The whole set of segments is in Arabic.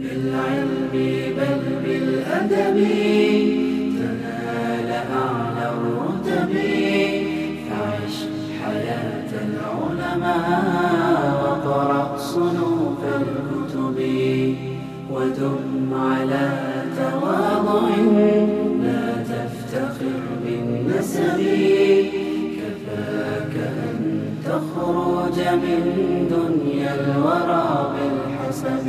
بالعلم بل بالأدب. تنال أعلى الرتب. فعش حياة العلماء وقرأ صنوف الكتب. ودم على تواضع. لا تفتخر بالنسب. كفاك أن تخرج من دنيا الورى بالحسب.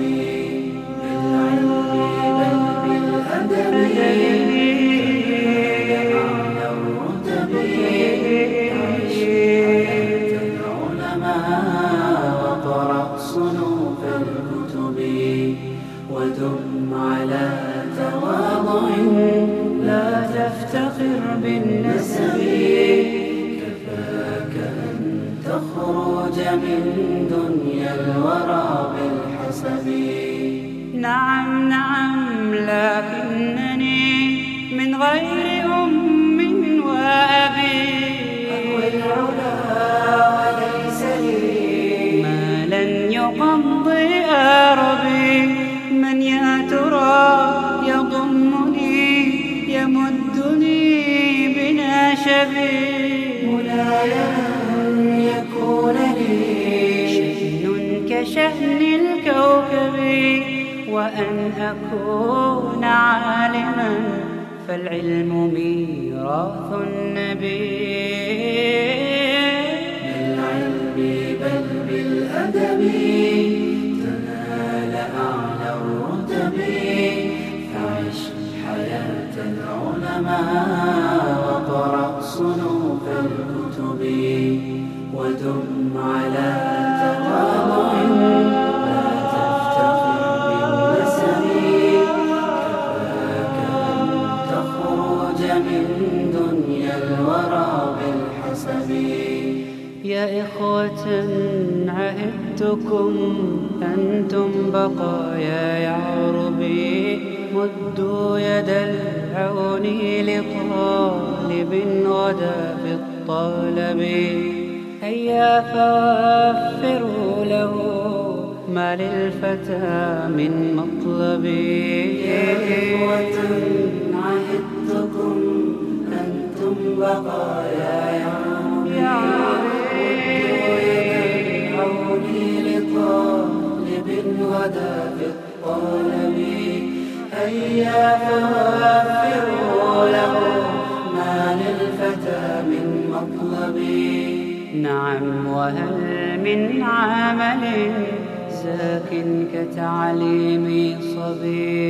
ودم على تواضع لا تفتخر بالنسب كفاك أن تخرج من دنيا الورى بالحسب نعم غير أم وأبي. أهوي العلا وليس لي ما لن يقضي أربي من يا ترى يضمني يمدني بناشبي مناي أن يكون لي شأن كشأن الكوكب وأن أكون عالما. فالعلم ميراث النبي. بالعلم بل بالأدب. تنال أعلى الرتب. فعش حياة العلماء. يا إخوة عهدتكم أنتم بقايا يعربي مدوا يد العون لطالب غدا في الطلب. هيا فوفروا له ما للفتى من مطلب. يا إخوة عهدتكم أنتم بقايا غدا في الطلب هيا فوفروا له ما للفتى من مطلب نعم وهل من عمل زاك كتعليم صبي؟